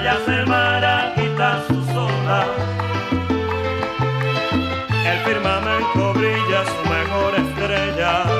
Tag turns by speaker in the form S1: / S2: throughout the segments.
S1: playas el mar agita sus olas. El firmamento brilla su mejor estrella.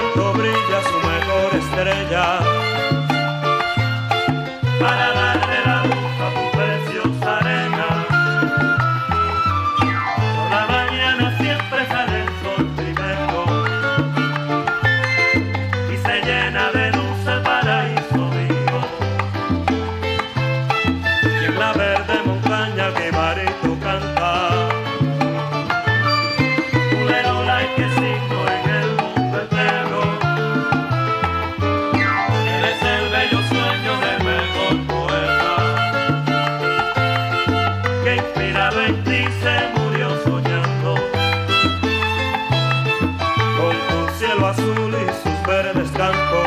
S1: se murió soñando con un cielo azul y sus verdes campos.